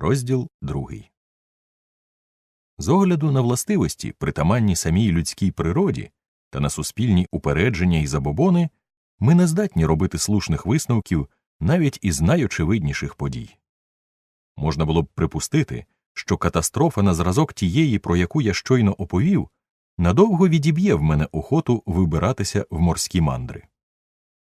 Розділ другий. З огляду на властивості, притаманні самій людській природі та на суспільні упередження і забобони, ми не здатні робити слушних висновків навіть із найочевидніших подій. Можна було б припустити, що катастрофа на зразок тієї, про яку я щойно оповів, надовго відіб'є в мене охоту вибиратися в морські мандри.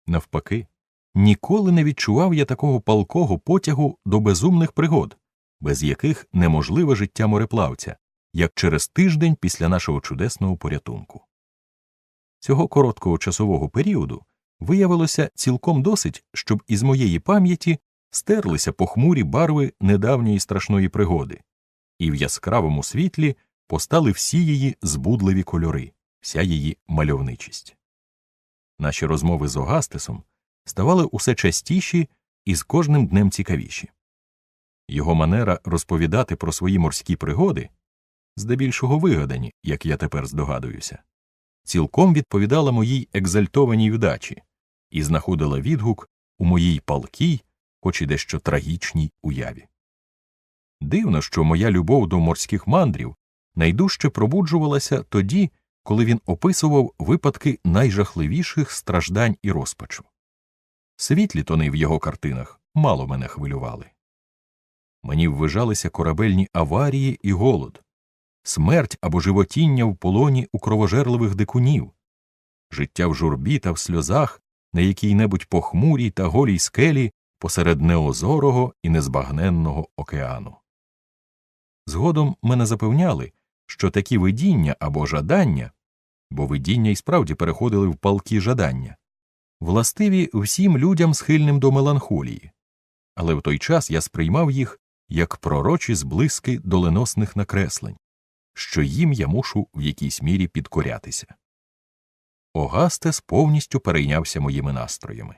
Навпаки, ніколи не відчував я такого палкого потягу до безумних пригод, без яких неможливе життя мореплавця, як через тиждень після нашого чудесного порятунку. Цього короткого часового періоду виявилося цілком досить, щоб із моєї пам'яті стерлися похмурі барви недавньої страшної пригоди, і в яскравому світлі постали всі її збудливі кольори, вся її мальовничість. Наші розмови з Огастесом ставали усе частіші і з кожним днем цікавіші. Його манера розповідати про свої морські пригоди, здебільшого вигадані, як я тепер здогадуюся, цілком відповідала моїй екзальтованій вдачі і знаходила відгук у моїй палкій, хоч і дещо трагічній уяві. Дивно, що моя любов до морських мандрів найдужче пробуджувалася тоді, коли він описував випадки найжахливіших страждань і розпачу. Світлі тони в його картинах мало мене хвилювали. Мені ввижалися корабельні аварії і голод, смерть або животіння в полоні у кровожерливих дикунів, життя в журбі та в сльозах на якій небудь похмурій та голій скелі посеред неозорого і незбагненного океану. Згодом мене запевняли, що такі видіння або жадання, бо видіння й справді переходили в палкі жадання, властиві всім людям схильним до меланхолії, але в той час я сприймав їх як пророчі зблиски доленосних накреслень, що їм я мушу в якійсь мірі підкорятися. Огастес повністю перейнявся моїми настроями.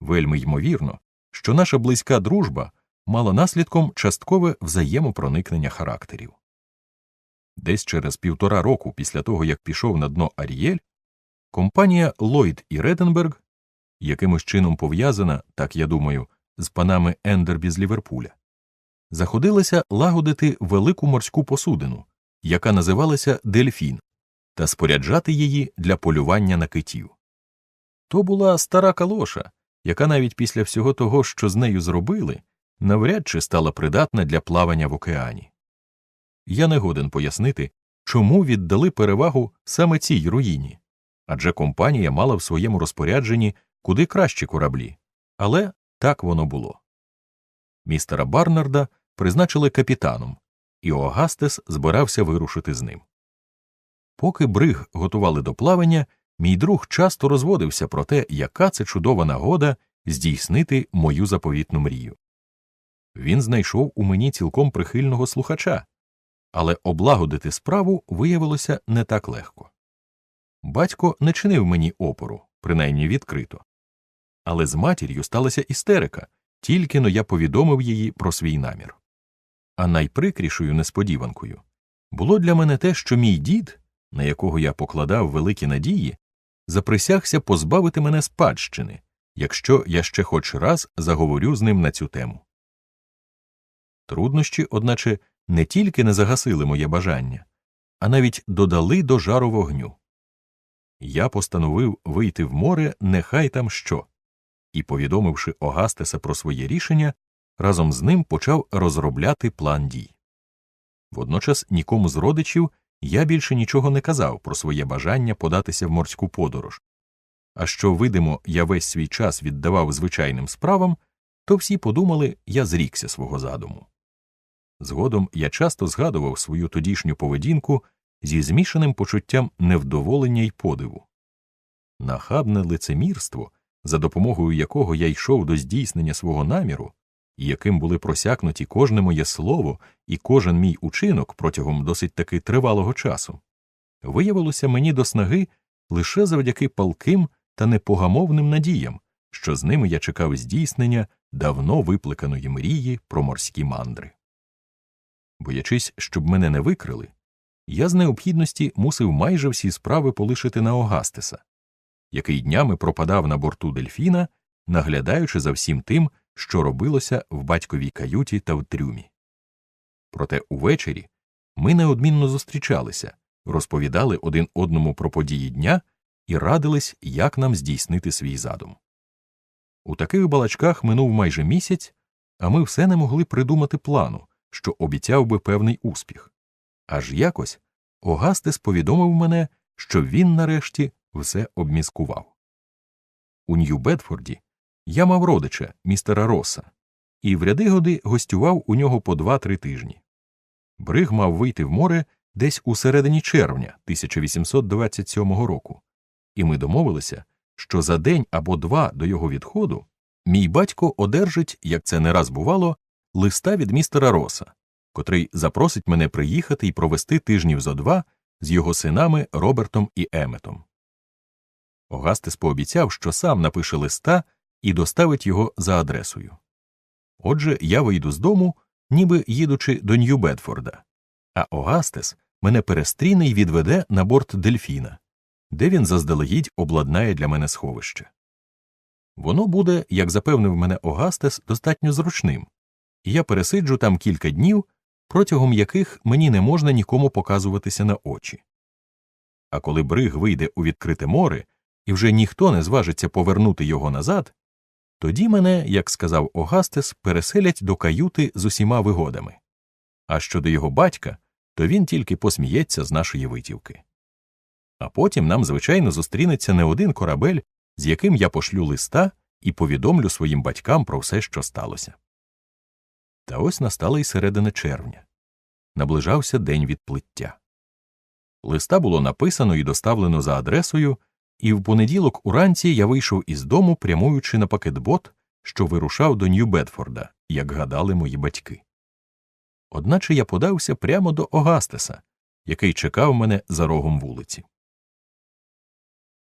Вельми ймовірно, що наша близька дружба мала наслідком часткове взаємопроникнення характерів. Десь через півтора року після того, як пішов на дно Арієль, компанія Ллойд і Реденберг, якимось чином пов'язана, так я думаю, з панами Ендербі з Ліверпуля, заходилася лагодити велику морську посудину, яка називалася Дельфін, та споряджати її для полювання на китів. То була стара калоша, яка навіть після всього того, що з нею зробили, навряд чи стала придатна для плавання в океані. Я не годен пояснити, чому віддали перевагу саме цій руїні, адже компанія мала в своєму розпорядженні куди кращі кораблі, але так воно було. Містера Барнарда призначили капітаном, і Огастес збирався вирушити з ним. Поки бриг готували до плавання, мій друг часто розводився про те, яка це чудова нагода здійснити мою заповітну мрію. Він знайшов у мені цілком прихильного слухача, але облагодити справу виявилося не так легко. Батько не чинив мені опору, принаймні відкрито. Але з матір'ю сталася істерика, тільки но я повідомив її про свій намір. А найприкрішою несподіванкою було для мене те, що мій дід на якого я покладав великі надії, заприсягся позбавити мене спадщини, якщо я ще хоч раз заговорю з ним на цю тему. Труднощі, одначе, не тільки не загасили моє бажання, а навіть додали до жару вогню. Я постановив вийти в море нехай там що, і, повідомивши Огастеса про своє рішення, разом з ним почав розробляти план дій. Водночас нікому з родичів я більше нічого не казав про своє бажання податися в морську подорож, а що, видимо, я весь свій час віддавав звичайним справам, то всі подумали, я зрікся свого задуму. Згодом я часто згадував свою тодішню поведінку зі змішаним почуттям невдоволення й подиву. Нахабне лицемірство, за допомогою якого я йшов до здійснення свого наміру, яким були просякнуті кожне моє слово і кожен мій учинок протягом досить таки тривалого часу, виявилося мені до снаги лише завдяки палким та непогамовним надіям, що з ними я чекав здійснення давно виплеканої мрії про морські мандри. Боячись, щоб мене не викрили, я з необхідності мусив майже всі справи полишити на Огастеса, який днями пропадав на борту дельфіна, наглядаючи за всім тим, що робилося в батьковій каюті та в трюмі. Проте увечері ми неодмінно зустрічалися, розповідали один одному про події дня і радились, як нам здійснити свій задум. У таких балачках минув майже місяць, а ми все не могли придумати плану, що обіцяв би певний успіх. Аж якось Огастес повідомив мене, що він нарешті все обміскував. У Нью-Бедфорді я мав родича, містера Роса, і в ряди годи гостював у нього по два-три тижні. Бриг мав вийти в море десь у середині червня 1827 року, і ми домовилися, що за день або два до його відходу мій батько одержить, як це не раз бувало, листа від містера Роса, котрий запросить мене приїхати і провести тижнів зо два з його синами Робертом і Еметом. Огастес пообіцяв, що сам напише листа і доставить його за адресою. Отже, я вийду з дому, ніби їдучи до Нью-Бедфорда, а Огастес мене перестріне й відведе на борт дельфіна, де він заздалегідь обладнає для мене сховище. Воно буде, як запевнив мене Огастес, достатньо зручним, і я пересиджу там кілька днів, протягом яких мені не можна нікому показуватися на очі. А коли бриг вийде у відкрите море, і вже ніхто не зважиться повернути його назад, тоді мене, як сказав Огастес, переселять до каюти з усіма вигодами. А щодо його батька, то він тільки посміється з нашої витівки. А потім нам, звичайно, зустрінеться не один корабель, з яким я пошлю листа і повідомлю своїм батькам про все, що сталося. Та ось настала й середина червня. Наближався день відплиття. Листа було написано і доставлено за адресою, і в понеділок уранці я вийшов із дому, прямуючи на пакетбот, що вирушав до Нью-Бедфорда, як гадали мої батьки. Одначе я подався прямо до Огастеса, який чекав мене за рогом вулиці.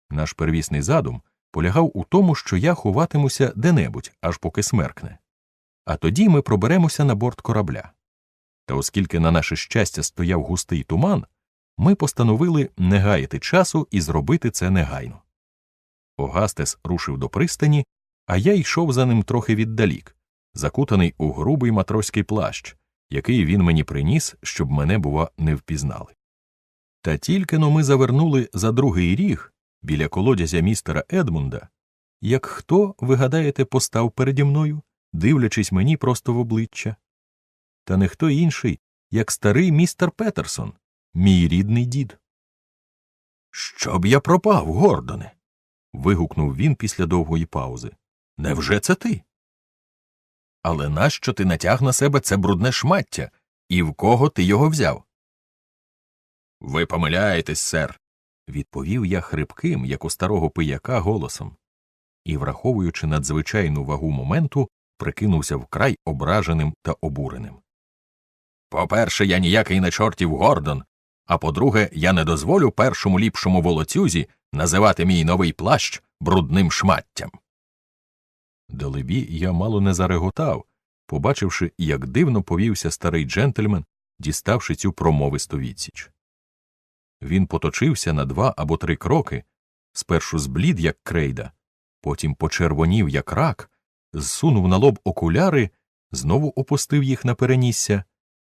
Наш первісний задум полягав у тому, що я ховатимуся де-небудь, аж поки смеркне, а тоді ми проберемося на борт корабля. Та оскільки на наше щастя стояв густий туман, ми постановили не гаяти часу і зробити це негайно. Огастес рушив до пристані, а я йшов за ним трохи віддалік, закутаний у грубий матроський плащ, який він мені приніс, щоб мене, бува, не впізнали. Та тільки но ми завернули за другий ріг біля колодязя містера Едмунда, як хто, ви гадаєте, постав переді мною, дивлячись мені просто в обличчя. Та не хто інший, як старий містер Петерсон, мій рідний дід. Щоб я пропав, Гордоне. вигукнув він після довгої паузи. Невже це ти? Але нащо ти натяг на себе це брудне шмаття, і в кого ти його взяв? Ви помиляєтесь, сер, відповів я хрипким, як у старого пияка, голосом, і, враховуючи надзвичайну вагу моменту, прикинувся вкрай ображеним та обуреним. По перше, я ніякий не чортів Гордон, а по друге, я не дозволю першому ліпшому волоцюзі називати мій новий плащ брудним шматтям. Далебі я мало не зареготав, побачивши, як дивно повівся старий джентльмен, діставши цю промовисту відсіч. Він поточився на два або три кроки, спершу зблід, як крейда, потім почервонів, як рак, зсунув на лоб окуляри, знову опустив їх на перенісся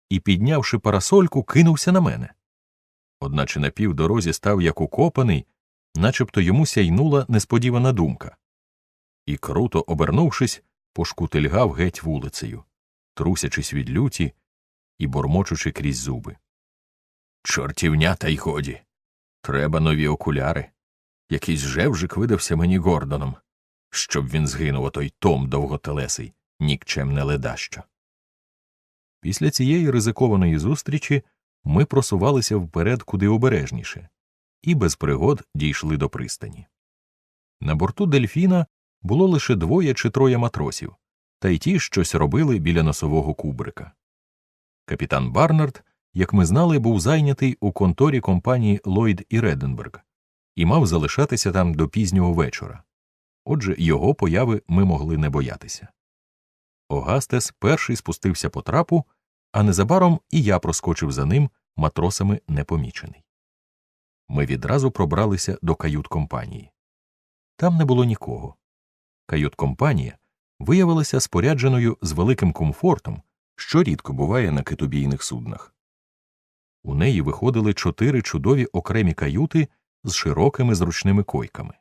і, піднявши парасольку, кинувся на мене. Одначе на півдорозі став як укопаний, начебто йому сяйнула несподівана думка. І, круто обернувшись, пошкутильгав геть вулицею, трусячись від люті і бормочучи крізь зуби. Чортівня, та й годі. Треба нові окуляри. Якийсь жевжик видався мені Гордоном, щоб він згинув отой Том довготелесий, нікчемне ледащо. Після цієї ризикованої зустрічі ми просувалися вперед куди обережніше, і без пригод дійшли до пристані. На борту дельфіна було лише двоє чи троє матросів, та й ті щось робили біля носового кубрика. Капітан Барнард як ми знали, був зайнятий у конторі компанії Ллойд і Реденберг і мав залишатися там до пізнього вечора. Отже, його появи ми могли не боятися. Огастес перший спустився по трапу, а незабаром і я проскочив за ним матросами непомічений. Ми відразу пробралися до кают компанії. Там не було нікого. Кают компанія виявилася спорядженою з великим комфортом, що рідко буває на китобійних суднах. У неї виходили чотири чудові окремі каюти з широкими зручними койками.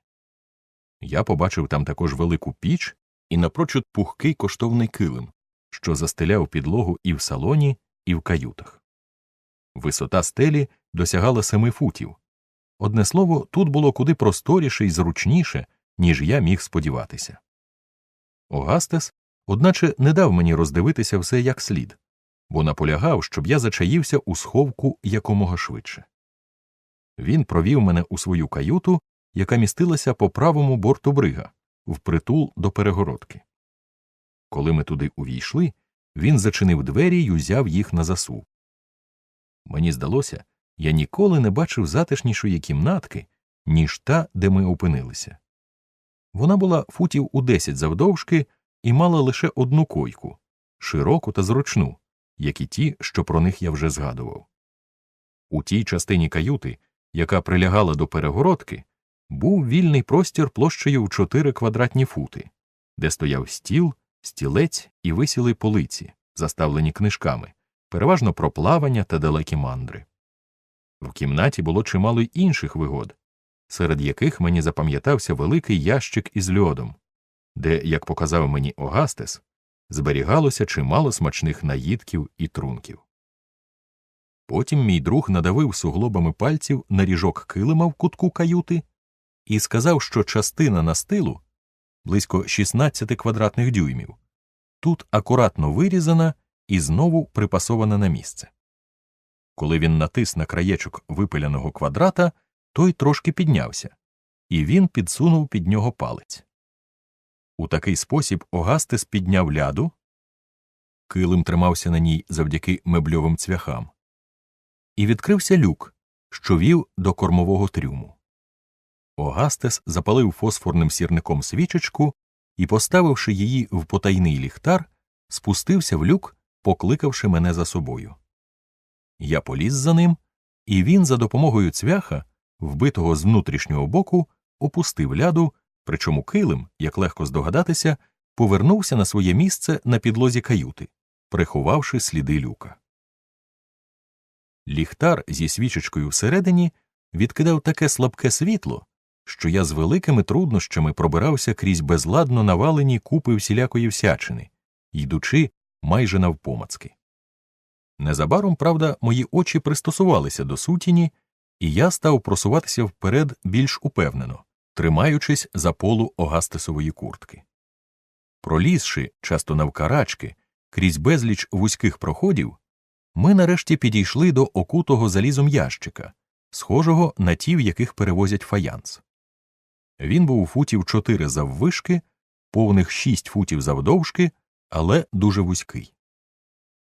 Я побачив там також велику піч і напрочуд пухкий коштовний килим, що застеляв підлогу і в салоні, і в каютах. Висота стелі досягала семи футів. Одне слово, тут було куди просторіше і зручніше, ніж я міг сподіватися. Огастес, одначе, не дав мені роздивитися все як слід, бо наполягав, щоб я зачаївся у сховку якомога швидше. Він провів мене у свою каюту, яка містилася по правому борту брига, впритул до перегородки. Коли ми туди увійшли, він зачинив двері й узяв їх на засув. Мені здалося, я ніколи не бачив затишнішої кімнатки, ніж та, де ми опинилися. Вона була футів у десять завдовжки і мала лише одну койку широку та зручну, як і ті, що про них я вже згадував. У тій частині каюти, яка прилягала до перегородки, був вільний простір площею в чотири квадратні фути, де стояв стіл, стілець і висіли полиці, заставлені книжками, переважно про плавання та далекі мандри. В кімнаті було чимало й інших вигод, серед яких мені запам'ятався великий ящик із льодом, де, як показав мені Огастес, зберігалося чимало смачних наїдків і трунків. Потім мій друг надавив суглобами пальців на ріжок килима в кутку каюти і сказав, що частина настилу близько 16 квадратних дюймів, тут акуратно вирізана і знову припасована на місце. Коли він натис на краєчок випиляного квадрата, той трошки піднявся, і він підсунув під нього палець. У такий спосіб Огастес підняв ляду, килим тримався на ній завдяки мебльовим цвяхам, і відкрився люк, що вів до кормового трюму. Огастес запалив фосфорним сірником свічечку і, поставивши її в потайний ліхтар, спустився в люк, покликавши мене за собою. Я поліз за ним, і він за допомогою цвяха, вбитого з внутрішнього боку, опустив ляду, причому килим, як легко здогадатися, повернувся на своє місце на підлозі каюти, приховавши сліди люка. Ліхтар зі свічечкою всередині відкидав таке слабке світло, що я з великими труднощами пробирався крізь безладно навалені купи всілякої всячини, йдучи майже навпомацки. Незабаром, правда, мої очі пристосувалися до сутіні, і я став просуватися вперед більш упевнено, тримаючись за полу Огастесової куртки. Пролізши, часто навкарачки, крізь безліч вузьких проходів, ми нарешті підійшли до окутого залізом ящика, схожого на ті, в яких перевозять фаянс. Він був футів чотири заввишки, повних шість футів завдовжки, але дуже вузький.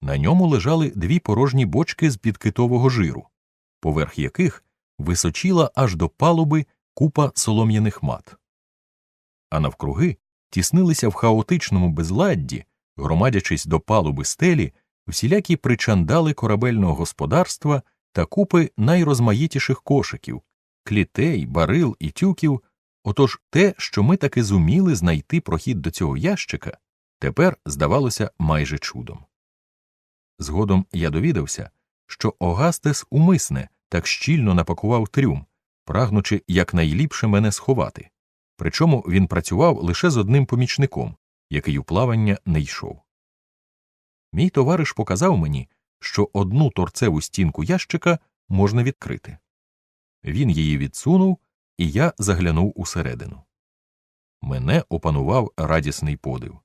На ньому лежали дві порожні бочки з під китового жиру, поверх яких височіла аж до палуби купа солом'яних мат. А навкруги тіснилися в хаотичному безладді, громадячись до палуби стелі, всілякі причандали корабельного господарства та купи найрозмаїтіших кошиків, клітей, барил і тюків. Отож те, що ми таки зуміли знайти прохід до цього ящика, тепер здавалося майже чудом. Згодом я довідався, що Огастес умисне так щільно напакував трюм, прагнучи якнайліпше мене сховати, причому він працював лише з одним помічником, який у плавання не йшов. Мій товариш показав мені, що одну торцеву стінку ящика можна відкрити. Він її відсунув, і я заглянув усередину. Мене опанував радісний подив.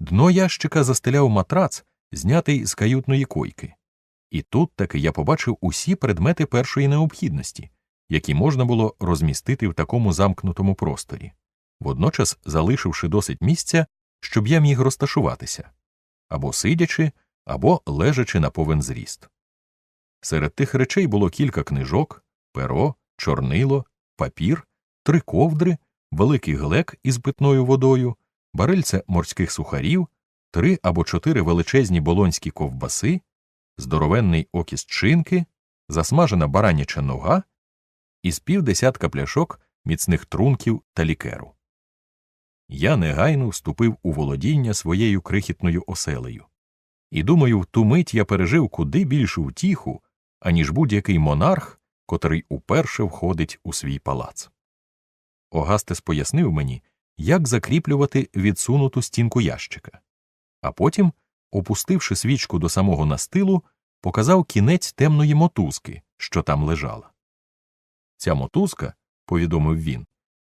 Дно ящика застеляв матрац, знятий з каютної койки, і тут таки я побачив усі предмети першої необхідності, які можна було розмістити в такому замкнутому просторі, водночас залишивши досить місця, щоб я міг розташуватися або сидячи, або лежачи на повен зріст. Серед тих речей було кілька книжок, перо, чорнило, папір, три ковдри, великий глек із питною водою, барильце морських сухарів, три або чотири величезні болонські ковбаси, здоровенний окіс чинки, засмажена бараняча нога і з півдесятка пляшок міцних трунків та лікеру. я негайно вступив у володіння своєю крихітною оселею. І думаю, в ту мить я пережив куди більшу втіху, аніж будь-який монарх, котрий уперше входить у свій палац. Огастес пояснив мені, як закріплювати відсунуту стінку ящика, а потім, опустивши свічку до самого настилу, показав кінець темної мотузки, що там лежала. Ця мотузка, повідомив він,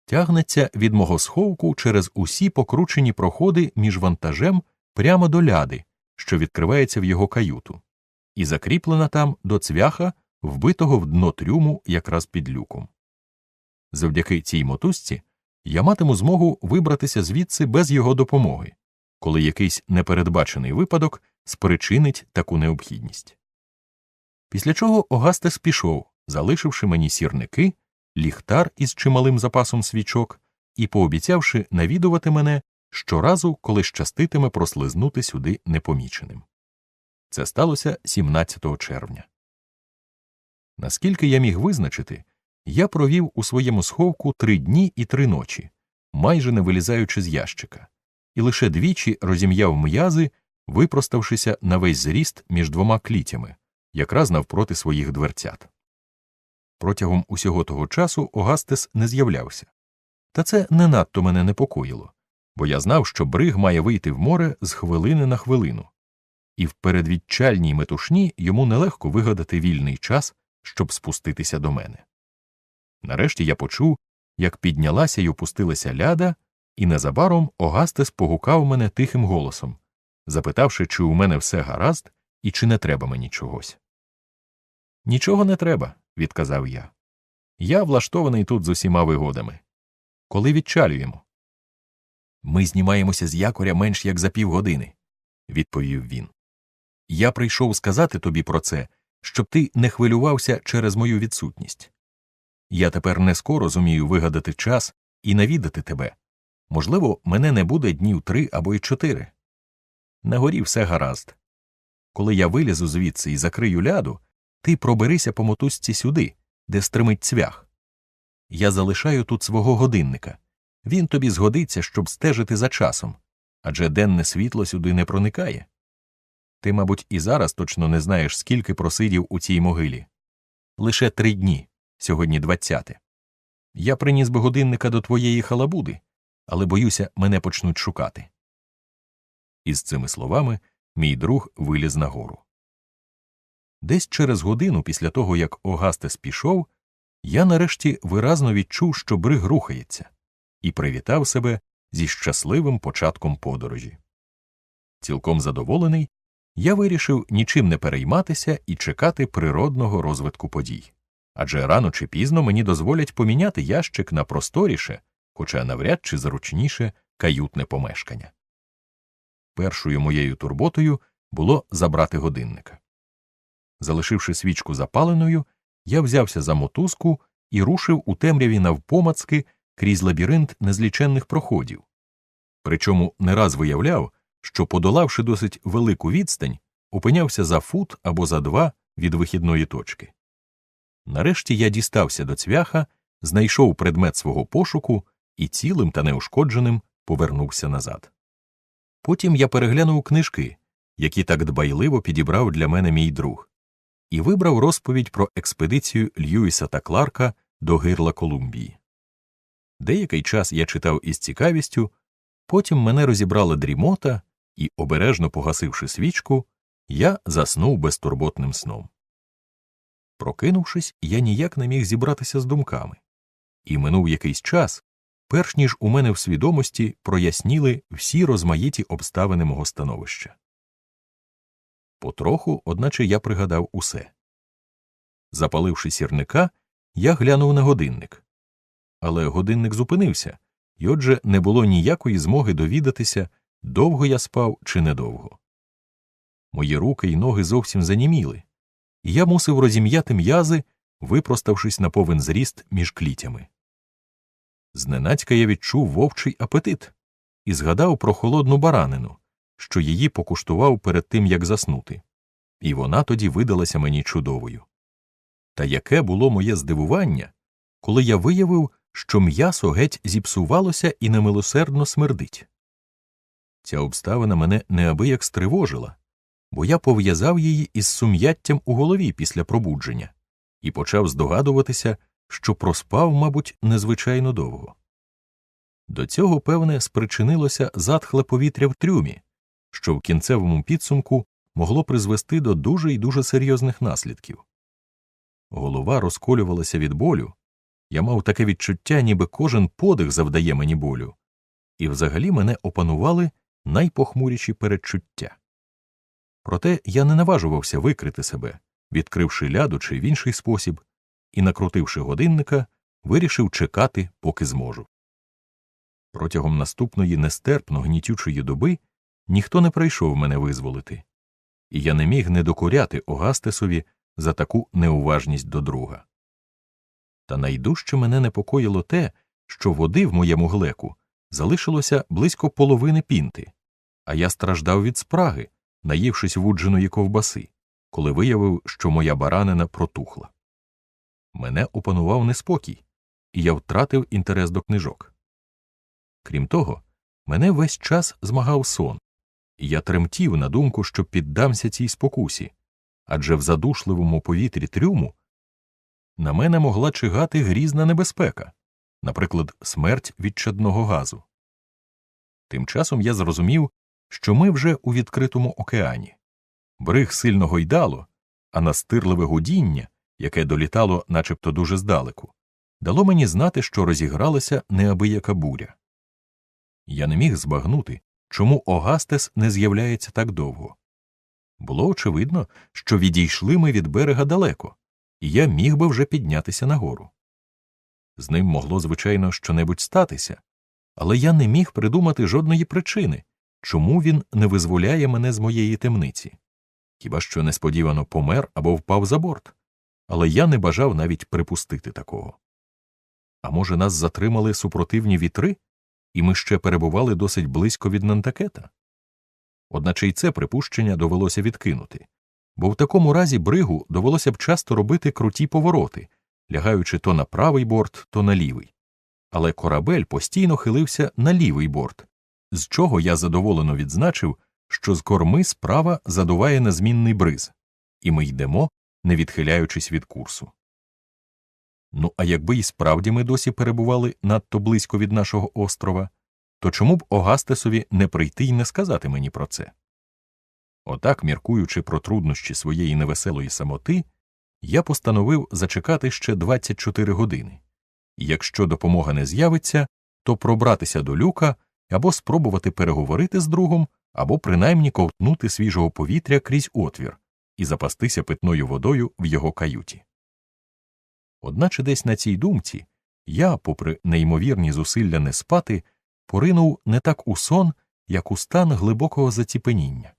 тягнеться від мого сховку через усі покручені проходи між вантажем прямо до ляди, що відкривається в його каюту, і закріплена там до цвяха, вбитого в дно трюму якраз під люком. Завдяки цій мотузці я матиму змогу вибратися звідси без його допомоги, коли якийсь непередбачений випадок спричинить таку необхідність. Після чого Огастес пішов, залишивши мені сірники, ліхтар із чималим запасом свічок і пообіцявши навідувати мене щоразу, коли щаститиме прослизнути сюди непоміченим. Це сталося 17 червня. Наскільки я міг визначити, я провів у своєму сховку три дні і три ночі, майже не вилізаючи з ящика, і лише двічі розім'яв м'язи, випроставшися на весь зріст між двома клітями, якраз навпроти своїх дверцят. Протягом усього того часу Огастес не з'являвся. Та це не надто мене непокоїло, бо я знав, що бриг має вийти в море з хвилини на хвилину, і в передвідчальній метушні йому нелегко вигадати вільний час, щоб спуститися до мене. Нарешті я почув, як піднялася й опустилася ляда, і незабаром Огастес погукав мене тихим голосом, запитавши, чи у мене все гаразд і чи не треба мені чогось. Нічого не треба, відказав я. Я влаштований тут з усіма вигодами. Коли відчалюємо? Ми знімаємося з якоря менш як за півгодини, відповів він. Я прийшов сказати тобі про це, щоб ти не хвилювався через мою відсутність. Я тепер не скоро зумію вигадати час і навідати тебе. Можливо, мене не буде днів три або й чотири. На горі все гаразд. Коли я вилізу звідси і закрию ляду, ти проберися по мотузці сюди, де стримить цвях. Я залишаю тут свого годинника. Він тобі згодиться, щоб стежити за часом, адже денне світло сюди не проникає. Ти, мабуть, і зараз точно не знаєш, скільки просидів у цій могилі. Лише три дні, сьогодні двадцяте. Я приніс би годинника до твоєї халабуди, але боюся, мене почнуть шукати. Із цими словами мій друг виліз нагору. Десь через годину після того, як Огастес пішов, я нарешті виразно відчув, що бриг рухається, і привітав себе зі щасливим початком подорожі. Цілком задоволений, я вирішив нічим не перейматися і чекати природного розвитку подій. Адже рано чи пізно мені дозволять поміняти ящик на просторіше, хоча навряд чи зручніше каютне помешкання. Першою моєю турботою було забрати годинника. Залишивши свічку запаленою, я взявся за мотузку і рушив у темряві навпомацки крізь лабіринт незліченних проходів. Причому не раз виявляв, що, подолавши досить велику відстань, опинявся за фут або за два від вихідної точки. Нарешті я дістався до цвяха, знайшов предмет свого пошуку і цілим та неушкодженим повернувся назад. Потім я переглянув книжки, які так дбайливо підібрав для мене мій друг, і вибрав розповідь про експедицію Льюіса та Кларка до гирла Колумбії. Деякий час я читав із цікавістю, потім мене розібрала дрімота, і, обережно погасивши свічку, я заснув безтурботним сном. Прокинувшись, я ніяк не міг зібратися з думками, і минув якийсь час, перш ніж у мене в свідомості проясніли всі розмаїті обставини мого становища. Потроху, одначе я пригадав усе. Запаливши сірника, я глянув на годинник. Але годинник зупинився, і отже не було ніякої змоги довідатися, довго я спав чи недовго. Мої руки й ноги зовсім заніміли, і я мусив розім'яти м'язи, випроставшись на повен зріст між клітями. Зненацька я відчув вовчий апетит і згадав про холодну баранину, що її покуштував перед тим, як заснути, і вона тоді видалася мені чудовою. Та яке було моє здивування, коли я виявив, що м'ясо геть зіпсувалося і немилосердно смердить. Ця обставина мене неабияк стривожила, бо я пов'язав її із сум'яттям у голові після пробудження і почав здогадуватися, що проспав, мабуть, незвичайно довго. До цього, певне, спричинилося затхле повітря в трюмі, що в кінцевому підсумку могло призвести до дуже і дуже серйозних наслідків. Голова розколювалася від болю, я мав таке відчуття, ніби кожен подих завдає мені болю, і взагалі мене опанували найпохмуріші передчуття. Проте я не наважувався викрити себе, відкривши ляду чи в інший спосіб, і, накрутивши годинника, вирішив чекати, поки зможу. Протягом наступної нестерпно гнітючої доби ніхто не прийшов мене визволити, і я не міг не докоряти Огастесові за таку неуважність до друга. Та найдужче мене непокоїло те, що води в моєму глеку залишилося близько половини пінти, а я страждав від спраги, наївшись вудженої ковбаси, коли виявив, що моя баранина протухла. Мене опанував неспокій, і я втратив інтерес до книжок. Крім того, мене весь час змагав сон, і я тремтів на думку, що піддамся цій спокусі, адже в задушливому повітрі трюму на мене могла чигати грізна небезпека, наприклад, смерть від чадного газу. Тим часом я зрозумів, що ми вже у відкритому океані. Бриг сильно гойдало, а настирливе гудіння, яке долітало начебто дуже здалеку, дало мені знати, що розігралася неабияка буря. Я не міг збагнути, чому Огастес не з'являється так довго. Було очевидно, що відійшли ми від берега далеко, і я міг би вже піднятися нагору. З ним могло, звичайно, щонебудь статися, але я не міг придумати жодної причини, чому він не визволяє мене з моєї темниці. Хіба що несподівано помер або впав за борт, але я не бажав навіть припустити такого. А може, нас затримали супротивні вітри, і ми ще перебували досить близько від Нантакета? Одначе й це припущення довелося відкинути, бо в такому разі бригу довелося б часто робити круті повороти, лягаючи то на правий борт, то на лівий. Але корабель постійно хилився на лівий борт, з чого я задоволено відзначив, що з корми справа задуває незмінний бриз, і ми йдемо, не відхиляючись від курсу. Ну, а якби і справді ми досі перебували надто близько від нашого острова, то чому б Огастесові не прийти й не сказати мені про це? Отак, міркуючи про труднощі своєї невеселої самоти, я постановив зачекати ще 24 години, і якщо допомога не з'явиться, то пробратися до люка або спробувати переговорити з другом, або принаймні ковтнути свіжого повітря крізь отвір і запастися питною водою в його каюті. Одначе десь на цій думці я, попри неймовірні зусилля не спати, поринув не так у сон, як у стан глибокого заціпеніння.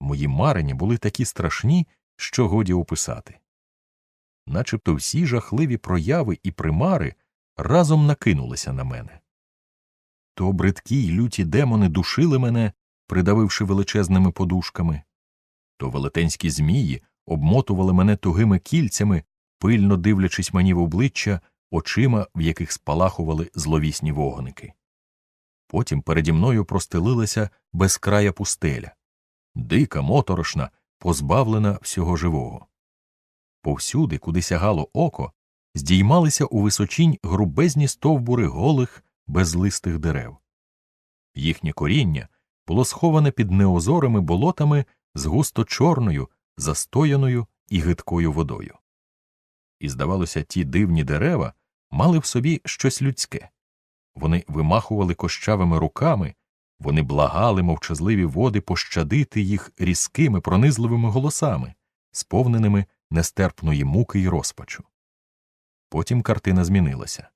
Мої марення були такі страшні, що годі описати. Начебто всі жахливі прояви і примари разом накинулися на мене. То бридкі й люті демони душили мене, придавивши величезними подушками, то велетенські змії обмотували мене тугими кільцями, пильно дивлячись мені в обличчя очима, в яких спалахували зловісні вогники. Потім переді мною простелилася безкрая пустеля, дика, моторошна, позбавлена всього живого. Повсюди, куди сягало око, здіймалися у височінь грубезні стовбури голих, безлистих дерев. Їхнє коріння було сховане під неозорими болотами з густо чорною, застояною і гидкою водою. І, здавалося, ті дивні дерева мали в собі щось людське. Вони вимахували кощавими руками, вони благали мовчазливі води пощадити їх різкими, пронизливими голосами, сповненими нестерпної муки й розпачу. Потім картина змінилася.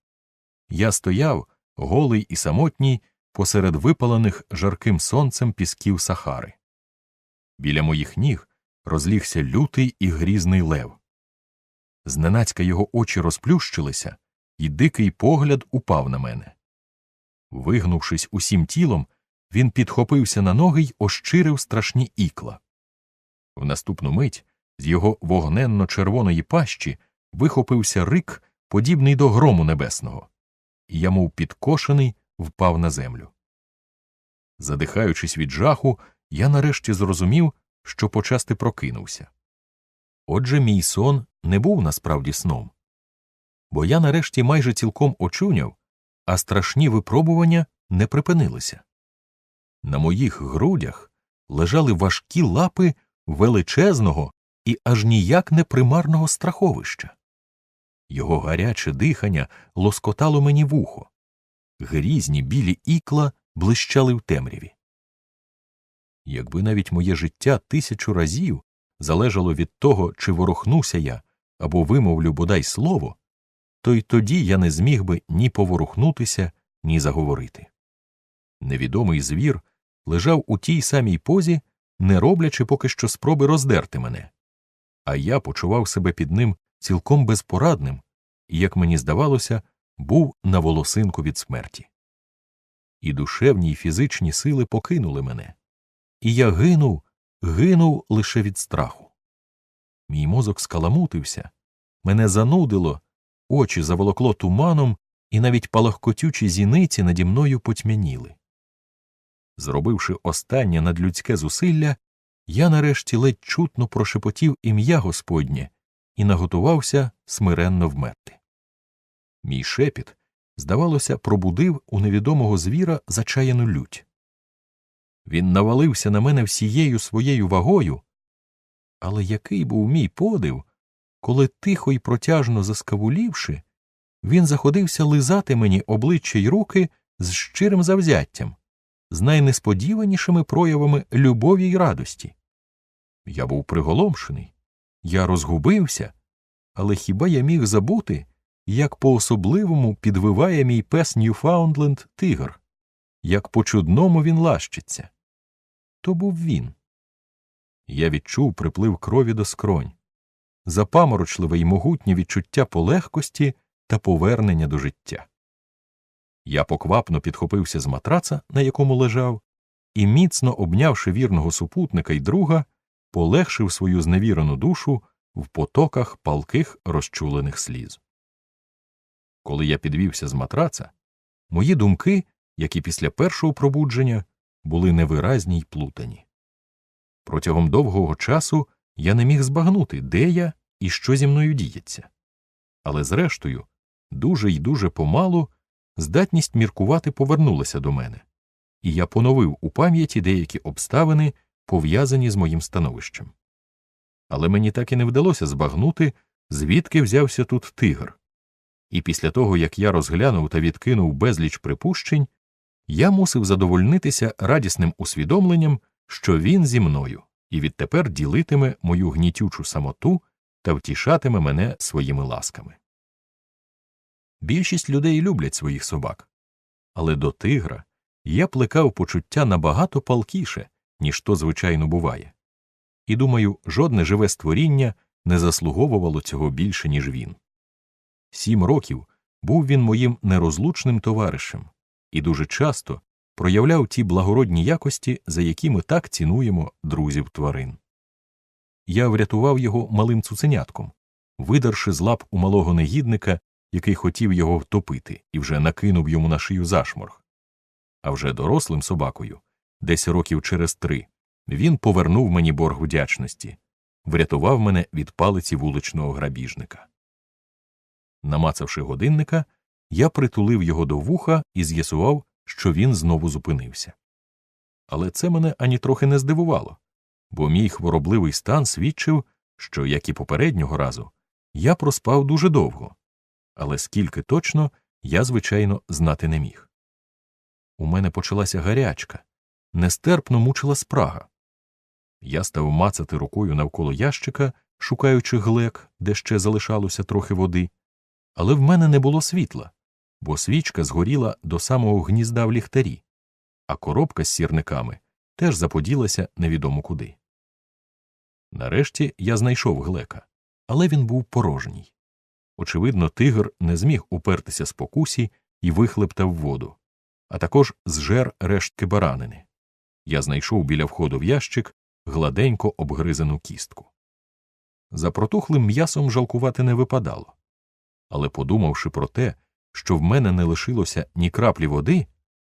Я стояв, голий і самотній, посеред випалених жарким сонцем пісків Сахари. Біля моїх ніг розлігся лютий і грізний лев. Зненацька його очі розплющилися, і дикий погляд упав на мене. Вигнувшись усім тілом, він підхопився на ноги й ощирив страшні ікла. В наступну мить з його вогненно червоної пащі вихопився рик, подібний до грому небесного, і я, мов підкошений, впав на землю. Задихаючись від жаху, я нарешті зрозумів, що почасти прокинувся. Отже, мій сон не був насправді сном, бо я нарешті майже цілком очуняв, а страшні випробування не припинилися. На моїх грудях лежали важкі лапи величезного і аж ніяк не примарного страховища. Його гаряче дихання лоскотало мені вухо, грізні білі ікла блищали в темряві. Якби навіть моє життя тисячу разів залежало від того, чи ворухнуся я або вимовлю бодай слово, то й тоді я не зміг би ні поворухнутися, ні заговорити. Невідомий звір лежав у тій самій позі, не роблячи поки що спроби роздерти мене, а я почував себе під ним цілком безпорадним як мені здавалося, був на волосинку від смерті. І душевні й фізичні сили покинули мене, і я гинув, гинув лише від страху. Мій мозок скаламутився, мене занудило, очі заволокло туманом, і навіть палахкотючі зіниці наді мною потьмяніли. Зробивши останнє надлюдське зусилля, я нарешті ледь чутно прошепотів ім'я Господнє і наготувався смиренно вмерти. Мій шепіт, здавалося, пробудив у невідомого звіра зачаяну лють. Він навалився на мене всією своєю вагою, але який був мій подив, коли, тихо й протяжно заскавулівши, він заходився лизати мені обличчя й руки з щирим завзяттям, з найнесподіванішими проявами любові й радості. Я був приголомшений, я розгубився, але хіба я міг забути, як по особливому підвиває мій пес Ньюфаундленд тигр, як по чудному він лащиться? То був він. Я відчув приплив крові до скронь, запаморочливе й могутнє відчуття полегкості та повернення до життя. Я поквапно підхопився з матраца, на якому лежав, і, міцно обнявши вірного супутника й друга, полегшив свою зневірену душу в потоках палких розчулених сліз. Коли я підвівся з матраца, мої думки, як і після першого пробудження, були невиразні й плутані. Протягом довгого часу я не міг збагнути, де я і що зі мною діється. Але, зрештою, дуже й дуже помалу здатність міркувати повернулася до мене, і я поновив у пам'яті деякі обставини, пов'язані з моїм становищем. Але мені так і не вдалося збагнути, звідки взявся тут тигр. І після того, як я розглянув та відкинув безліч припущень, я мусив задовольнитися радісним усвідомленням, що він зі мною і відтепер ділитиме мою гнітючу самоту та втішатиме мене своїми ласками. Більшість людей люблять своїх собак, але до тигра я плекав почуття набагато палкіше, ніж то звичайно буває, і думаю, жодне живе створіння не заслуговувало цього більше, ніж він. Сім років був він моїм нерозлучним товаришем і дуже часто проявляв ті благородні якості, за які ми так цінуємо друзів тварин. Я врятував його малим цуценятком, видарши з лап у малого негідника, який хотів його втопити, і вже накинув йому на шию зашморг. А вже дорослим собакою, десь років через три, він повернув мені борг вдячності, врятував мене від палиці вуличного грабіжника. Намацавши годинника, я притулив його до вуха і з'ясував, що він знову зупинився. Але це мене ані трохи не здивувало, бо мій хворобливий стан свідчив, що, як і попереднього разу, я проспав дуже довго, але скільки точно я, звичайно, знати не міг. У мене почалася гарячка, нестерпно мучила спрага. Я став мацати рукою навколо ящика, шукаючи глек, де ще залишалося трохи води, але в мене не було світла, бо свічка згоріла до самого гнізда в ліхтарі, а коробка з сірниками теж заподілася невідомо куди. Нарешті я знайшов глека, але він був порожній. Очевидно, тигр не зміг упертися спокусі і вихлептав воду, а також зжер рештки баранини. Я знайшов біля входу в ящик гладенько обгризану кістку. За протухлим м'ясом жалкувати не випадало. Але, подумавши про те, що в мене не лишилося ні краплі води,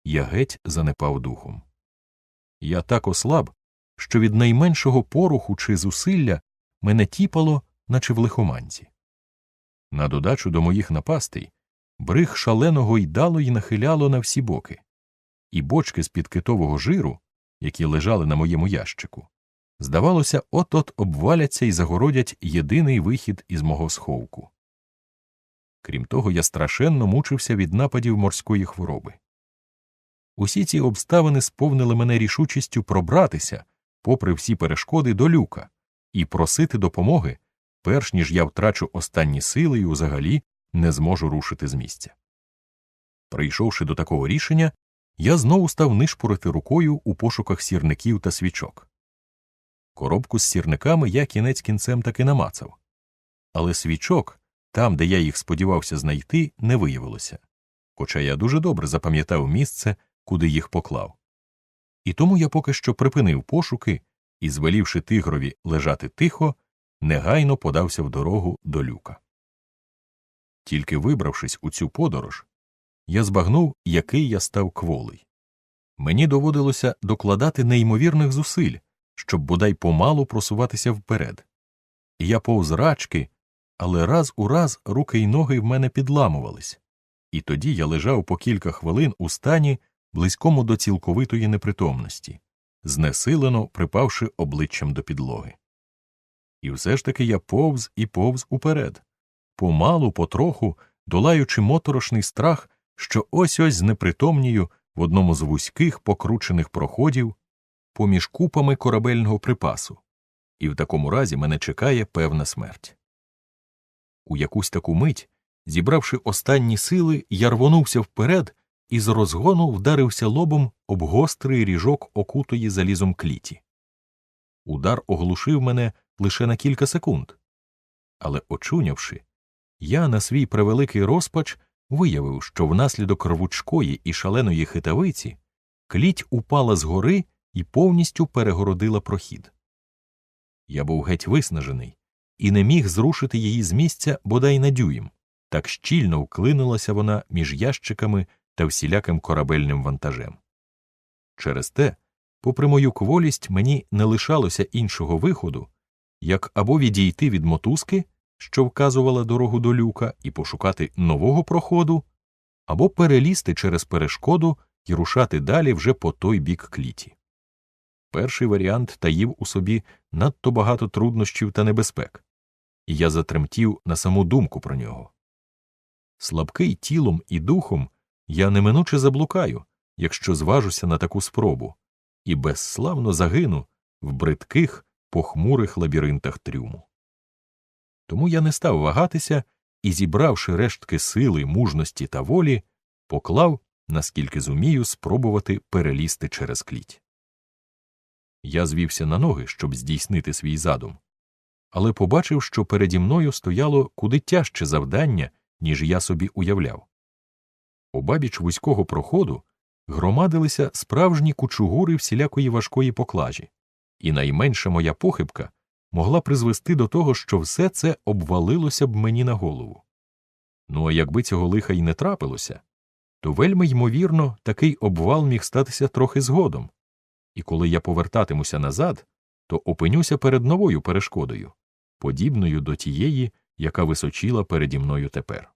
я геть занепав духом. Я так ослаб, що від найменшого поруху чи зусилля мене тіпало, наче в лихоманці. На додачу до моїх напастей бриг шалено гойдало й нахиляло на всі боки, і бочки з під китового жиру, які лежали на моєму ящику, здавалося, от-от обваляться і загородять єдиний вихід із мого сховку. Крім того, я страшенно мучився від нападів морської хвороби. Усі ці обставини сповнили мене рішучістю пробратися, попри всі перешкоди, до люка і просити допомоги, перш ніж я втрачу останні сили і взагалі не зможу рушити з місця. Прийшовши до такого рішення, я знову став нишпорити рукою у пошуках сірників та свічок. Коробку з сірниками я кінець кінцем таки намацав, але свічок, там, де я їх сподівався знайти, не виявилося, хоча я дуже добре запам'ятав місце, куди їх поклав. І тому я поки що припинив пошуки і, звелівши тигрові лежати тихо, негайно подався в дорогу до люка. Тільки вибравшись у цю подорож, я збагнув, який я став кволий. Мені доводилося докладати неймовірних зусиль, щоб бодай помалу просуватися вперед. Я повз рачки, але раз у раз руки й ноги в мене підламувались, і тоді я лежав по кілька хвилин у стані, близькому до цілковитої непритомності, знесилено припавши обличчям до підлоги. І все ж таки я повз і повз уперед, помалу, потроху, долаючи моторошний страх, що ось ось знепритомнію в одному з вузьких покручених проходів поміж купами корабельного припасу, і в такому разі мене чекає певна смерть. У якусь таку мить, зібравши останні сили, я рвонувся вперед і з розгону вдарився лобом об гострий ріжок окутої залізом кліті. Удар оглушив мене лише на кілька секунд, але, очунявши, я на свій превеликий розпач виявив, що внаслідок рвучкої і шаленої хитавиці кліть упала згори і повністю перегородила прохід. Я був геть виснажений і не міг зрушити її з місця бодай на дюйм, так щільно вклинулася вона між ящиками та всіляким корабельним вантажем. Через те, попри мою кволість, мені не лишалося іншого виходу, як або відійти від мотузки, що вказувала дорогу до люка, і пошукати нового проходу, або перелізти через перешкоду і рушати далі вже по той бік кліті. Перший варіант таїв у собі надто багато труднощів та небезпек, і я затремтів на саму думку про нього. Слабкий тілом і духом я неминуче заблукаю, якщо зважуся на таку спробу, і безславно загину в бридких, похмурих лабіринтах трюму. Тому я не став вагатися і, зібравши рештки сили, мужності та волі, поклав, наскільки зумію, спробувати перелізти через кліть. Я звівся на ноги, щоб здійснити свій задум, але побачив, що переді мною стояло куди тяжче завдання, ніж я собі уявляв. Обабіч вузького проходу громадилися справжні кучугури всілякої важкої поклажі, і найменша моя похибка могла призвести до того, що все це обвалилося б мені на голову. Ну а якби цього лиха й не трапилося, то вельми ймовірно такий обвал міг статися трохи згодом, і коли я повертатимуся назад, то опинюся перед новою перешкодою, подібною до тієї, яка височила переді мною тепер.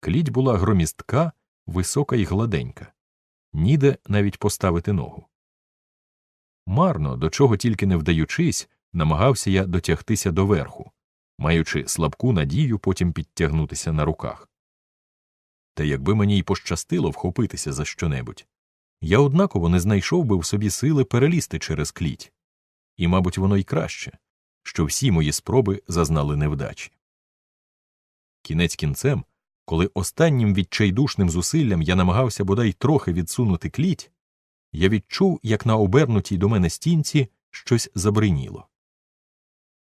Кліть була громістка, висока і гладенька, ніде навіть поставити ногу. Марно, до чого тільки не вдаючись, намагався я дотягтися до верху, маючи слабку надію потім підтягнутися на руках. Та якби мені й пощастило вхопитися за щонебудь, я однаково не знайшов би в собі сили перелізти через кліть, і, мабуть, воно й краще, що всі мої спроби зазнали невдачі. Кінець кінцем, коли останнім відчайдушним зусиллям я намагався бодай трохи відсунути кліть, я відчув, як на обернутій до мене стінці щось забриніло.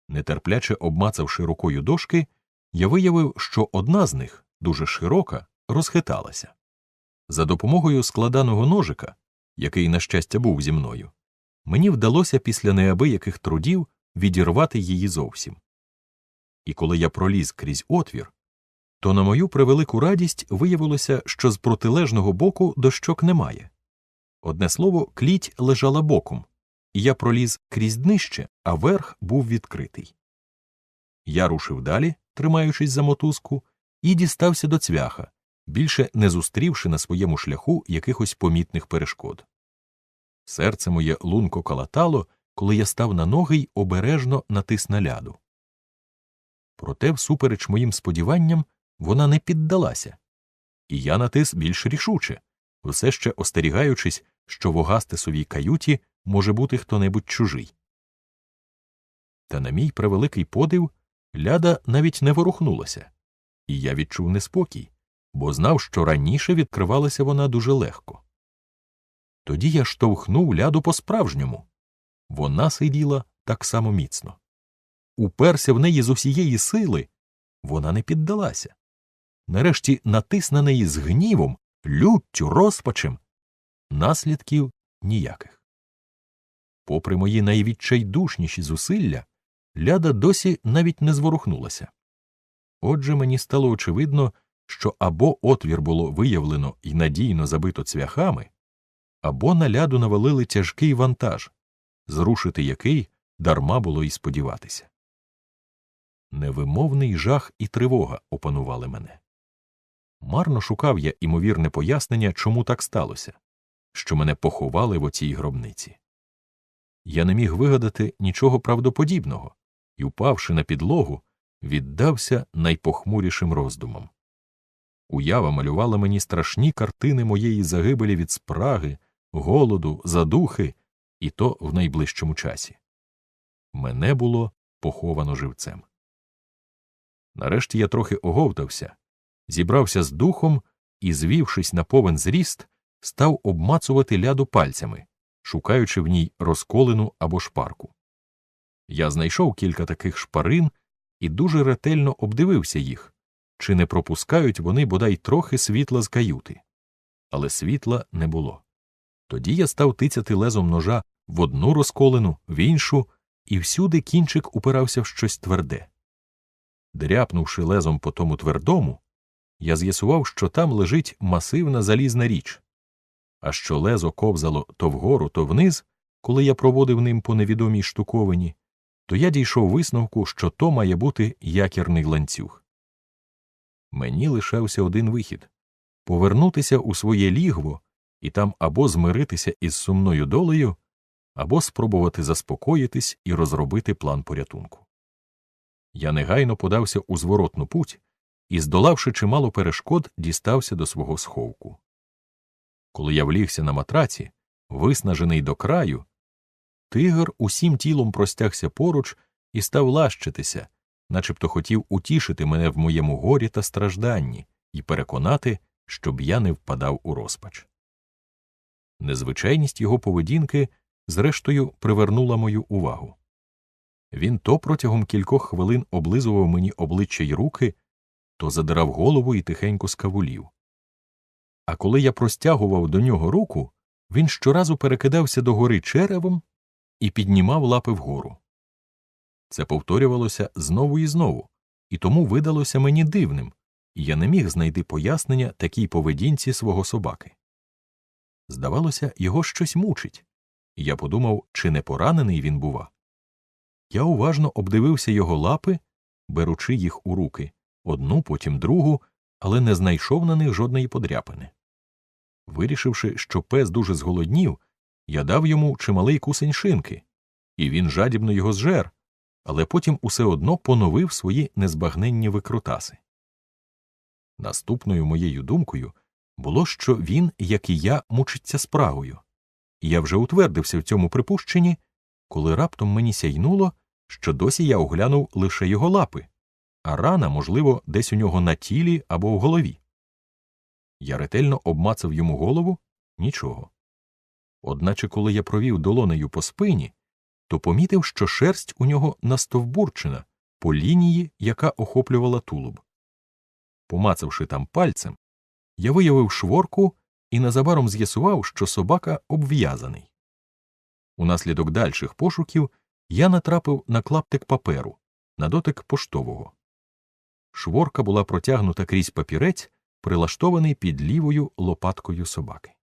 Нетерпляче обмацавши рукою дошки, я виявив, що одна з них, дуже широка, розхиталася. За допомогою складаного ножика, який, на щастя, був зі мною, мені вдалося після неабияких трудів відірвати її зовсім. І коли я проліз крізь отвір, то на мою превелику радість виявилося, що з протилежного боку дощок немає. Одне слово, кліть лежала боком, я проліз крізь днище, а верх був відкритий. Я рушив далі, тримаючись за мотузку, і дістався до цвяха, більше не зустрівши на своєму шляху якихось помітних перешкод. Серце моє лунко калатало, коли я став на ноги й обережно натис на ляду. Проте, всупереч моїм сподіванням, вона не піддалася, і я натис більш рішуче, все ще остерігаючись, що в Огастесовій каюті може бути хто небудь чужий. Та на мій превеликий подив ляда навіть не ворухнулася, і я відчув неспокій, бо знав, що раніше відкривалася вона дуже легко. Тоді я штовхнув ляду по справжньому. Вона сиділа так само міцно. Уперся в неї з усієї сили, вона не піддалася. Нарешті натис на неї з гнівом, люттю, розпачем. Наслідків ніяких. Попри мої найвідчайдушніші зусилля, ляда досі навіть не зворухнулася. Отже, мені стало очевидно, що або отвір було виявлено і надійно забито цвяхами, або на ляду навалили тяжкий вантаж, зрушити який дарма було й сподіватися. Невимовний жах і тривога опанували мене. Марно шукав я імовірне пояснення, чому так сталося, що мене поховали в оцій гробниці. Я не міг вигадати нічого правдоподібного і, упавши на підлогу, віддався найпохмурішим роздумам. Уява малювала мені страшні картини моєї загибелі від спраги, голоду, задухи, і то в найближчому часі. Мене було поховано живцем. Нарешті я трохи оговтався, зібрався з духом і, звівшись на повен зріст, став обмацувати ляду пальцями, шукаючи в ній розколену або шпарку. Я знайшов кілька таких шпарин і дуже ретельно обдивився їх, чи не пропускають вони бодай трохи світла з каюти. Але світла не було. Тоді я став тицяти лезом ножа в одну розколену, в іншу, і всюди кінчик упирався в щось тверде. Дряпнувши лезом по тому твердому, я з'ясував, що там лежить масивна залізна річ, а що лезо ковзало то вгору, то вниз, коли я проводив ним по невідомій штуковині, то я дійшов висновку, що то має бути якірний ланцюг. Мені лишався один вихід повернутися у своє лігво і там або змиритися із сумною долею, або спробувати заспокоїтись і розробити план порятунку. Я негайно подався у зворотну путь і, здолавши чимало перешкод, дістався до свого сховку. Коли я влігся на матраці, виснажений до краю, тигр усім тілом простягся поруч і став лащитися, начебто хотів утішити мене в моєму горі та стражданні і переконати, щоб я не впадав у розпач. Незвичайність його поведінки, зрештою, привернула мою увагу. Він то протягом кількох хвилин облизував мені обличчя й руки, то задирав голову і тихенько скавулів. А коли я простягував до нього руку, він щоразу перекидався догори черевом і піднімав лапи вгору. Це повторювалося знову і знову, і тому видалося мені дивним, і я не міг знайти пояснення такій поведінці свого собаки. Здавалося, його щось мучить, і я подумав, чи не поранений він бува. Я уважно обдивився його лапи, беручи їх у руки, одну, потім другу, але не знайшов на них жодної подряпини. Вирішивши, що пес дуже зголоднів, я дав йому чималий кусень шинки, і він жадібно його зжер, але потім усе одно поновив свої незбагненні викрутаси. Наступною моєю думкою було, що він, як і я, мучиться спрагою, і я вже утвердився в цьому припущенні, коли раптом мені сяйнуло, що досі я оглянув лише його лапи, а рана, можливо, десь у нього на тілі або в голові. Я ретельно обмацав йому голову нічого. Одначе, коли я провів долонею по спині, то помітив, що шерсть у нього настовбурчена по лінії, яка охоплювала тулуб. Помацавши там пальцем, я виявив шворку і незабаром з'ясував, що собака обв'язаний. Унаслідок дальших пошуків я натрапив на клаптик паперу, на дотик поштового. Шворка була протягнута крізь папірець, прилаштований під лівою лопаткою собаки.